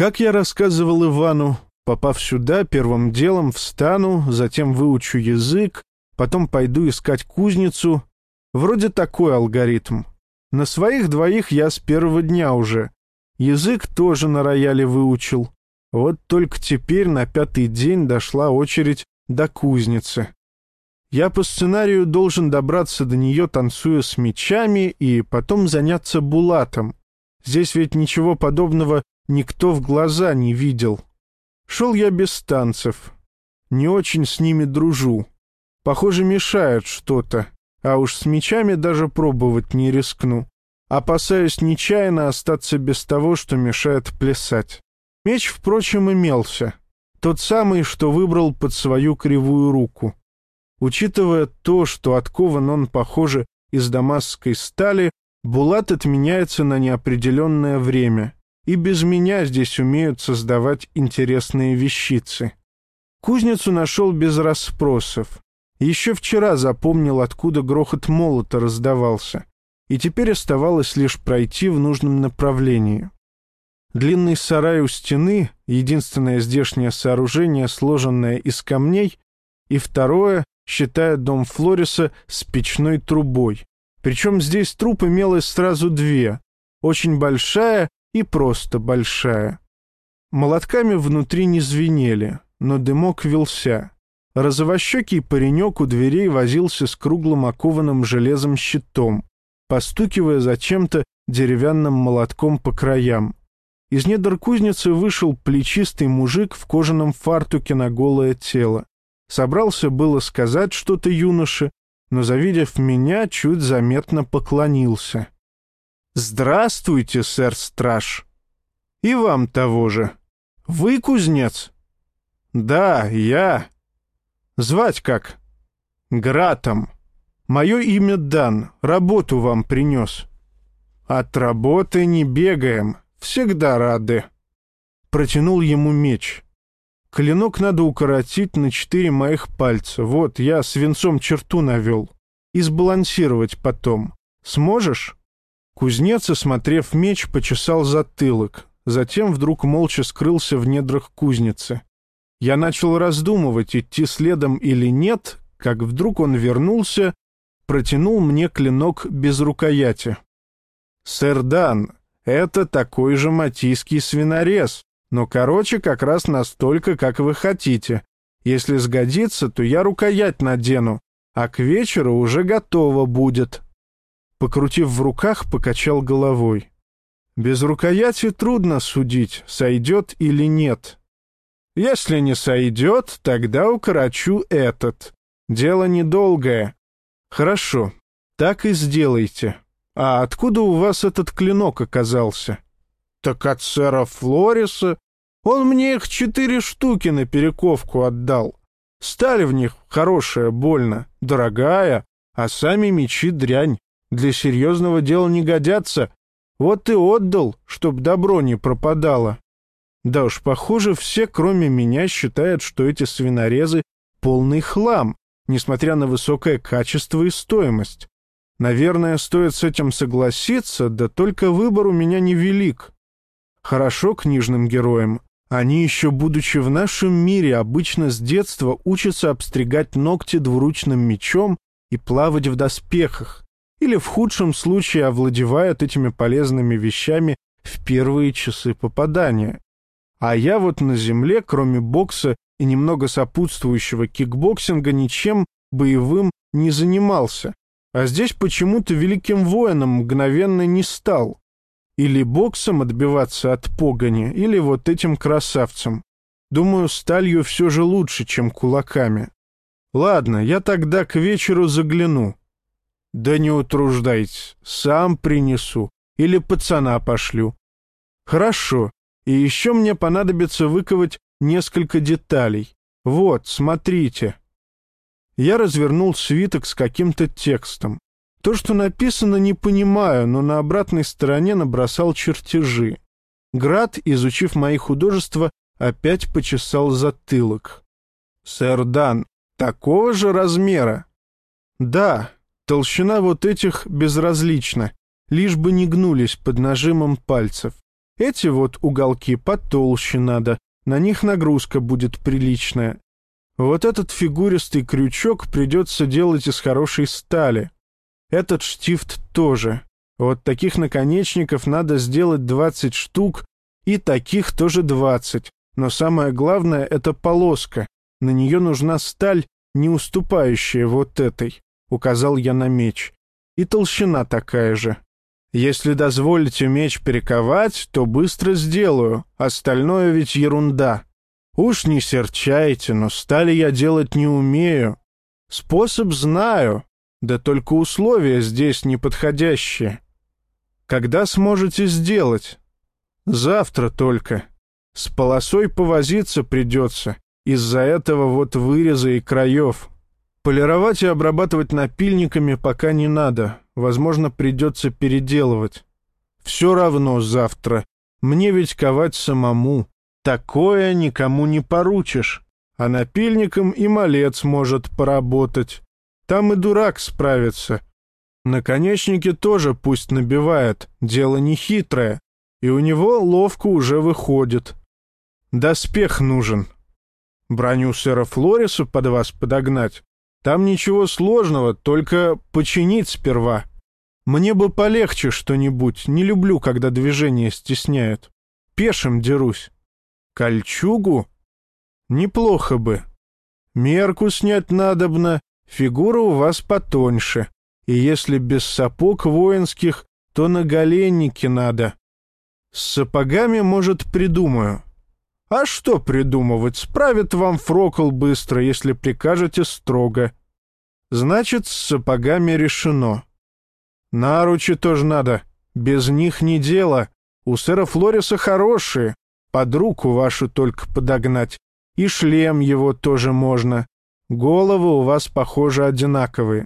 Как я рассказывал Ивану, попав сюда, первым делом встану, затем выучу язык, потом пойду искать кузницу. Вроде такой алгоритм. На своих двоих я с первого дня уже. Язык тоже на рояле выучил. Вот только теперь на пятый день дошла очередь до кузницы. Я по сценарию должен добраться до нее, танцуя с мечами, и потом заняться булатом. Здесь ведь ничего подобного никто в глаза не видел. Шел я без танцев. Не очень с ними дружу. Похоже, мешает что-то. А уж с мечами даже пробовать не рискну. Опасаюсь нечаянно остаться без того, что мешает плясать. Меч, впрочем, имелся. Тот самый, что выбрал под свою кривую руку. Учитывая то, что откован он, похоже, из дамасской стали, Булат отменяется на неопределенное время, и без меня здесь умеют создавать интересные вещицы. Кузницу нашел без расспросов. Еще вчера запомнил, откуда грохот молота раздавался, и теперь оставалось лишь пройти в нужном направлении. Длинный сарай у стены, единственное здешнее сооружение, сложенное из камней, и второе, считая дом Флориса с печной трубой. Причем здесь труб имелось сразу две, очень большая и просто большая. Молотками внутри не звенели, но дымок вился. Розовощекий паренек у дверей возился с круглым окованным железом щитом, постукивая зачем-то деревянным молотком по краям. Из недр кузницы вышел плечистый мужик в кожаном фартуке на голое тело. Собрался было сказать что-то юноше, но, завидев меня, чуть заметно поклонился. «Здравствуйте, сэр-страж!» «И вам того же. Вы кузнец?» «Да, я. Звать как?» «Гратом. Мое имя Дан. Работу вам принес». «От работы не бегаем. Всегда рады. Протянул ему меч. Клинок надо укоротить на четыре моих пальца. Вот, я свинцом черту навел. И сбалансировать потом. Сможешь? Кузнец, осмотрев меч, почесал затылок. Затем вдруг молча скрылся в недрах кузницы. Я начал раздумывать, идти следом или нет, как вдруг он вернулся, протянул мне клинок без рукояти. «Сэр Дан, это такой же матийский свинорез, но короче как раз настолько, как вы хотите. Если сгодится, то я рукоять надену, а к вечеру уже готово будет». Покрутив в руках, покачал головой. «Без рукояти трудно судить, сойдет или нет. Если не сойдет, тогда укорочу этот. Дело недолгое. Хорошо, так и сделайте». «А откуда у вас этот клинок оказался?» «Так от сэра Флориса. Он мне их четыре штуки на перековку отдал. Стали в них хорошая, больно, дорогая, а сами мечи дрянь. Для серьезного дела не годятся. Вот и отдал, чтоб добро не пропадало». Да уж, похоже, все, кроме меня, считают, что эти свинорезы — полный хлам, несмотря на высокое качество и стоимость. Наверное, стоит с этим согласиться, да только выбор у меня невелик. Хорошо книжным героям. Они еще, будучи в нашем мире, обычно с детства учатся обстригать ногти двуручным мечом и плавать в доспехах, или в худшем случае овладевают этими полезными вещами в первые часы попадания. А я вот на земле, кроме бокса и немного сопутствующего кикбоксинга, ничем боевым не занимался. А здесь почему-то великим воином мгновенно не стал. Или боксом отбиваться от погони, или вот этим красавцем. Думаю, сталью все же лучше, чем кулаками. Ладно, я тогда к вечеру загляну. Да не утруждайтесь, сам принесу. Или пацана пошлю. Хорошо. И еще мне понадобится выковать несколько деталей. Вот, смотрите. Я развернул свиток с каким-то текстом. То, что написано, не понимаю, но на обратной стороне набросал чертежи. Град, изучив мои художества, опять почесал затылок. «Сэр Дан, такого же размера?» «Да, толщина вот этих безразлична, лишь бы не гнулись под нажимом пальцев. Эти вот уголки потолще надо, на них нагрузка будет приличная. Вот этот фигуристый крючок придется делать из хорошей стали. Этот штифт тоже. Вот таких наконечников надо сделать 20 штук, и таких тоже 20. Но самое главное — это полоска. На нее нужна сталь, не уступающая вот этой, — указал я на меч. И толщина такая же. Если дозволите меч перековать, то быстро сделаю, остальное ведь ерунда. Уж не серчайте, но стали я делать не умею. Способ знаю, да только условия здесь неподходящие. Когда сможете сделать? Завтра только. С полосой повозиться придется, из-за этого вот выреза и краев. Полировать и обрабатывать напильниками пока не надо, возможно, придется переделывать. Все равно завтра. Мне ведь ковать самому. Такое никому не поручишь. А напильником и малец может поработать. Там и дурак справится. Наконечники тоже пусть набивает, дело не хитрое. И у него ловко уже выходит. Доспех нужен. Броню сэра Флориса под вас подогнать? Там ничего сложного, только починить сперва. Мне бы полегче что-нибудь, не люблю, когда движение стесняют. Пешим дерусь. Кольчугу? Неплохо бы. Мерку снять надобно, фигура у вас потоньше. И если без сапог воинских, то на голеннике надо. С сапогами, может, придумаю. А что придумывать? Справит вам фрокол быстро, если прикажете строго. Значит, с сапогами решено. Наручи тоже надо. Без них не дело. У сэра Флориса хорошие. Под руку вашу только подогнать. И шлем его тоже можно. Головы у вас, похоже, одинаковые.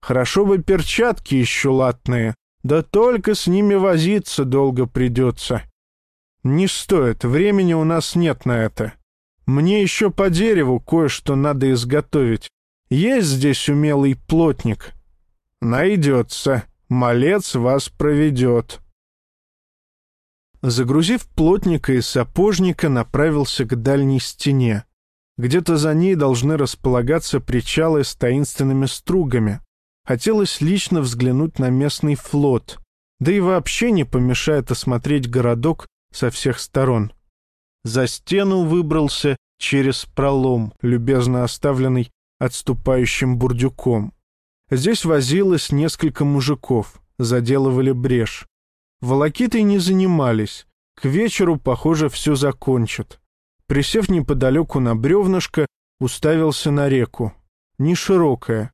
Хорошо бы перчатки еще латные. Да только с ними возиться долго придется. Не стоит, времени у нас нет на это. Мне еще по дереву кое-что надо изготовить. Есть здесь умелый плотник? Найдется. Малец вас проведет. Загрузив плотника и сапожника, направился к дальней стене. Где-то за ней должны располагаться причалы с таинственными стругами. Хотелось лично взглянуть на местный флот, да и вообще не помешает осмотреть городок со всех сторон. За стену выбрался через пролом, любезно оставленный отступающим бурдюком. Здесь возилось несколько мужиков, заделывали брешь. Волокитой не занимались, к вечеру, похоже, все закончат. Присев неподалеку на бревнышко, уставился на реку. Не широкая.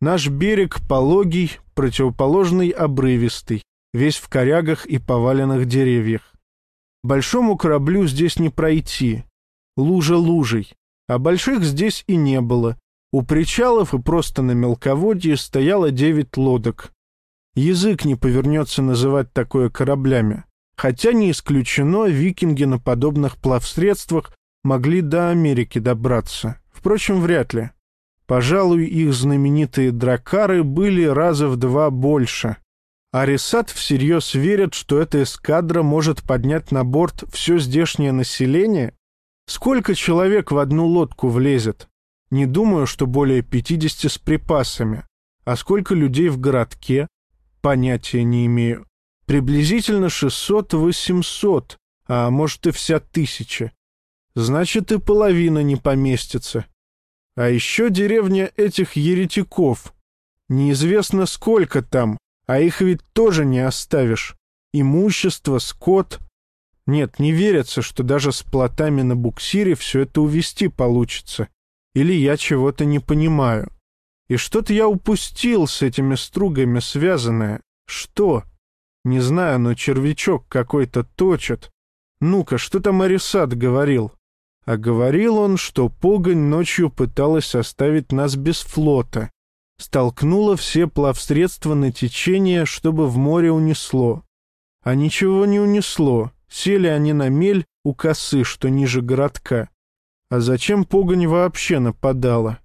Наш берег пологий, противоположный обрывистый, весь в корягах и поваленных деревьях. Большому кораблю здесь не пройти. Лужа лужей. А больших здесь и не было. У причалов и просто на мелководье стояло девять лодок. Язык не повернется называть такое кораблями. Хотя не исключено, викинги на подобных плавсредствах могли до Америки добраться. Впрочем, вряд ли. Пожалуй, их знаменитые дракары были раза в два больше. Арисат всерьез верит, что эта эскадра может поднять на борт все здешнее население? Сколько человек в одну лодку влезет? Не думаю, что более 50 с припасами. А сколько людей в городке? Понятия не имею. Приблизительно 600-800, а может и вся тысяча. Значит, и половина не поместится. А еще деревня этих еретиков. Неизвестно, сколько там, а их ведь тоже не оставишь. Имущество, скот. Нет, не верится, что даже с плотами на буксире все это увести получится. Или я чего-то не понимаю. И что-то я упустил с этими стругами связанное. Что? Не знаю, но червячок какой-то точит. Ну-ка, что там Арисат говорил? А говорил он, что погонь ночью пыталась оставить нас без флота столкнуло все плавсредства на течение, чтобы в море унесло. А ничего не унесло, сели они на мель у косы, что ниже городка. А зачем погонь вообще нападала?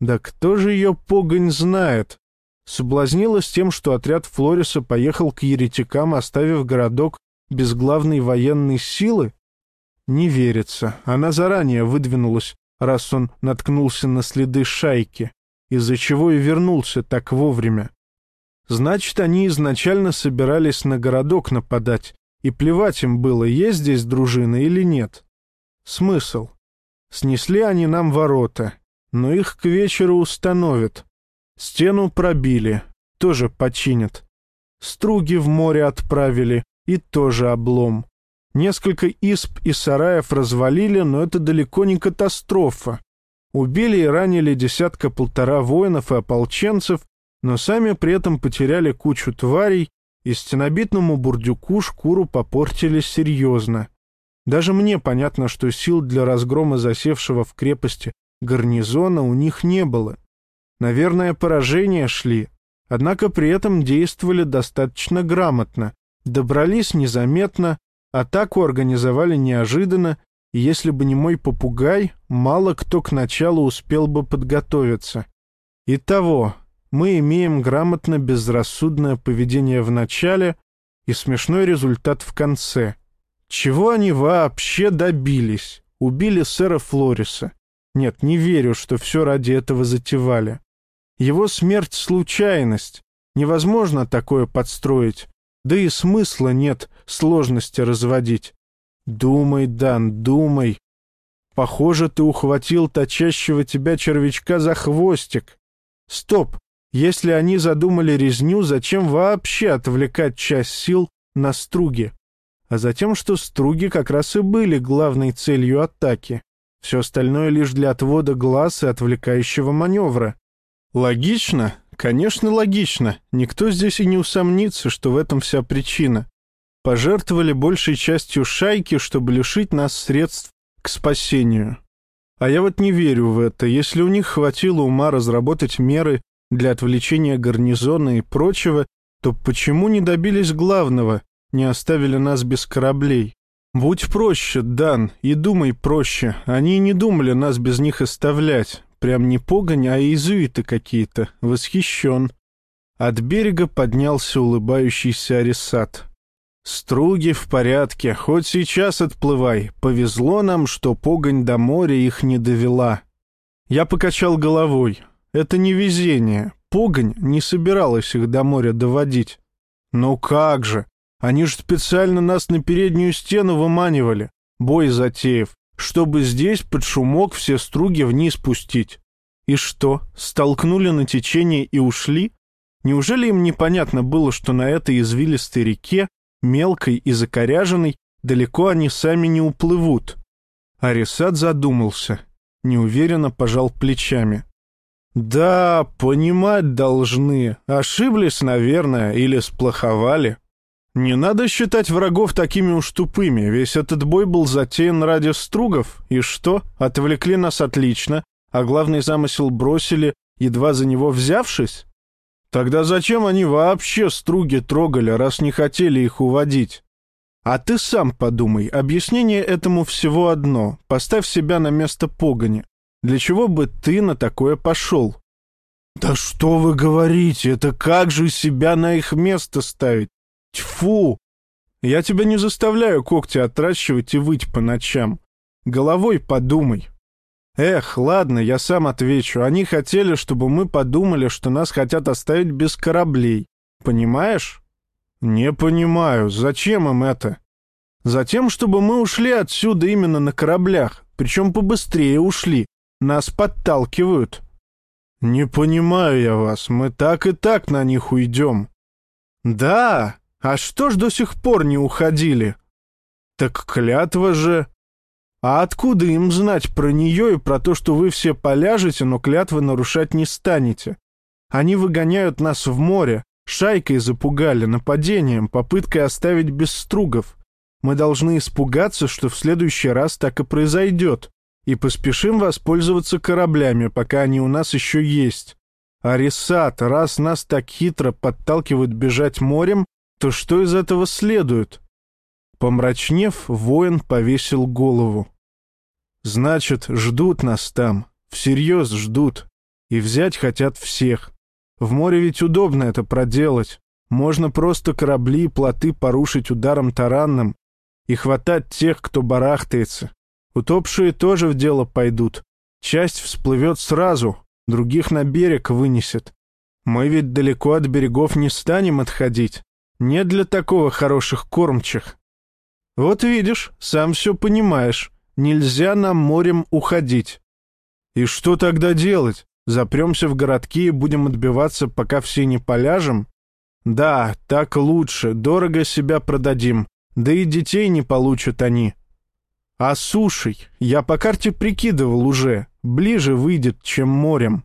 Да кто же ее погонь знает? Соблазнилась тем, что отряд Флориса поехал к еретикам, оставив городок без главной военной силы? Не верится. Она заранее выдвинулась, раз он наткнулся на следы шайки, из-за чего и вернулся так вовремя. Значит, они изначально собирались на городок нападать, и плевать им было, есть здесь дружина или нет. Смысл? Снесли они нам ворота, но их к вечеру установят. Стену пробили, тоже починят. Струги в море отправили, и тоже облом. Несколько исп и сараев развалили, но это далеко не катастрофа. Убили и ранили десятка-полтора воинов и ополченцев, но сами при этом потеряли кучу тварей, и стенобитному бурдюку шкуру попортили серьезно. Даже мне понятно, что сил для разгрома засевшего в крепости гарнизона у них не было. Наверное, поражения шли, однако при этом действовали достаточно грамотно, добрались незаметно, атаку организовали неожиданно, если бы не мой попугай, мало кто к началу успел бы подготовиться. Итого, мы имеем грамотно безрассудное поведение в начале и смешной результат в конце. Чего они вообще добились? Убили сэра Флориса. Нет, не верю, что все ради этого затевали. Его смерть — случайность. Невозможно такое подстроить. Да и смысла нет сложности разводить. Думай, Дан, думай. Похоже, ты ухватил точащего тебя червячка за хвостик. Стоп, если они задумали резню, зачем вообще отвлекать часть сил на струги? А затем, что струги как раз и были главной целью атаки. Все остальное лишь для отвода глаз и отвлекающего маневра. Логично? Конечно, логично. Никто здесь и не усомнится, что в этом вся причина. Пожертвовали большей частью шайки, чтобы лишить нас средств к спасению. А я вот не верю в это. Если у них хватило ума разработать меры для отвлечения гарнизона и прочего, то почему не добились главного, не оставили нас без кораблей? Будь проще, Дан, и думай проще. Они не думали нас без них оставлять. Прям не погонь, а иезуиты какие-то. Восхищен. От берега поднялся улыбающийся Арисат. «Струги в порядке, хоть сейчас отплывай. Повезло нам, что погонь до моря их не довела». Я покачал головой. Это не везение. Погонь не собиралась их до моря доводить. Ну как же? Они же специально нас на переднюю стену выманивали, бой затеяв, чтобы здесь под шумок все струги вниз пустить. И что, столкнули на течение и ушли? Неужели им непонятно было, что на этой извилистой реке, мелкой и закоряженной, далеко они сами не уплывут? Арисат задумался, неуверенно пожал плечами. «Да, понимать должны. Ошиблись, наверное, или сплоховали. Не надо считать врагов такими уж тупыми. Весь этот бой был затеян ради стругов. И что? Отвлекли нас отлично, а главный замысел бросили, едва за него взявшись? Тогда зачем они вообще струги трогали, раз не хотели их уводить? А ты сам подумай, объяснение этому всего одно. Поставь себя на место погони. Для чего бы ты на такое пошел? Да что вы говорите, это как же себя на их место ставить? Тьфу! Я тебя не заставляю когти отращивать и выть по ночам. Головой подумай. Эх, ладно, я сам отвечу. Они хотели, чтобы мы подумали, что нас хотят оставить без кораблей. Понимаешь? Не понимаю. Зачем им это? Затем, чтобы мы ушли отсюда именно на кораблях. Причем побыстрее ушли. Нас подталкивают. Не понимаю я вас. Мы так и так на них уйдем. Да, а что ж до сих пор не уходили? Так клятва же... А откуда им знать про нее и про то, что вы все поляжете, но клятвы нарушать не станете? Они выгоняют нас в море, шайкой запугали, нападением, попыткой оставить без стругов. Мы должны испугаться, что в следующий раз так и произойдет и поспешим воспользоваться кораблями, пока они у нас еще есть. Арисат, раз нас так хитро подталкивают бежать морем, то что из этого следует? Помрачнев, воин повесил голову. Значит, ждут нас там, всерьез ждут, и взять хотят всех. В море ведь удобно это проделать. Можно просто корабли и плоты порушить ударом таранным и хватать тех, кто барахтается. Утопшие тоже в дело пойдут. Часть всплывет сразу, других на берег вынесет. Мы ведь далеко от берегов не станем отходить. Нет для такого хороших кормчих. Вот видишь, сам все понимаешь. Нельзя нам морем уходить. И что тогда делать? Запремся в городки и будем отбиваться, пока все не поляжем? Да, так лучше, дорого себя продадим. Да и детей не получат они. А сушей, я по карте прикидывал уже, ближе выйдет, чем морем.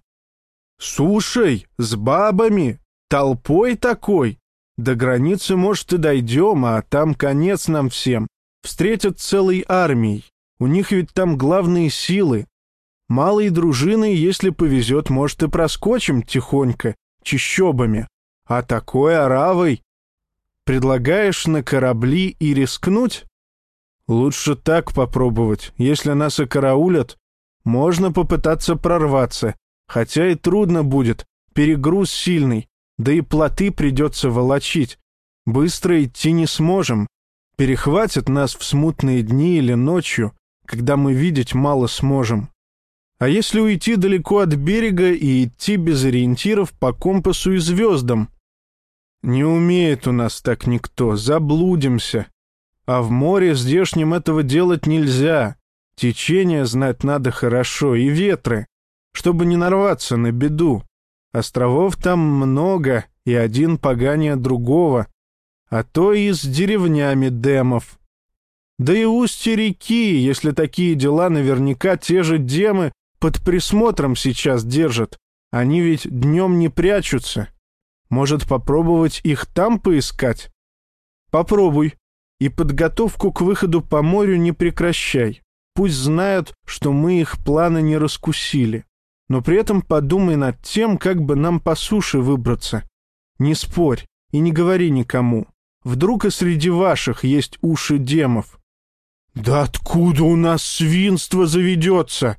Сушей, с бабами, толпой такой. До границы, может, и дойдем, а там конец нам всем. Встретят целой армией. У них ведь там главные силы. Малой дружиной, если повезет, может, и проскочим тихонько, чищобами. А такой оравой... Предлагаешь на корабли и рискнуть? Лучше так попробовать. Если нас и караулят, можно попытаться прорваться. Хотя и трудно будет. Перегруз сильный. Да и плоты придется волочить. Быстро идти не сможем. Перехватят нас в смутные дни или ночью, когда мы видеть мало сможем. А если уйти далеко от берега и идти без ориентиров по компасу и звездам? Не умеет у нас так никто, заблудимся. А в море здешнем этого делать нельзя. Течение знать надо хорошо и ветры, чтобы не нарваться на беду. Островов там много, и один поганее другого, а то и с деревнями демов. Да и устье реки, если такие дела, наверняка те же демы под присмотром сейчас держат. Они ведь днем не прячутся. Может, попробовать их там поискать? Попробуй. И подготовку к выходу по морю не прекращай. Пусть знают, что мы их планы не раскусили но при этом подумай над тем, как бы нам по суше выбраться. Не спорь и не говори никому. Вдруг и среди ваших есть уши демов. Да откуда у нас свинство заведется?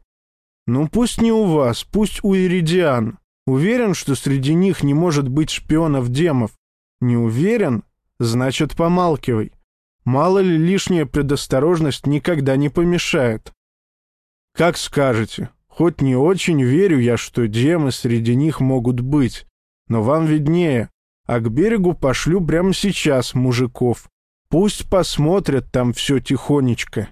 Ну пусть не у вас, пусть у иридиан. Уверен, что среди них не может быть шпионов демов. Не уверен? Значит, помалкивай. Мало ли лишняя предосторожность никогда не помешает. Как скажете. Хоть не очень верю я, что демы среди них могут быть, но вам виднее, а к берегу пошлю прямо сейчас мужиков. Пусть посмотрят там все тихонечко.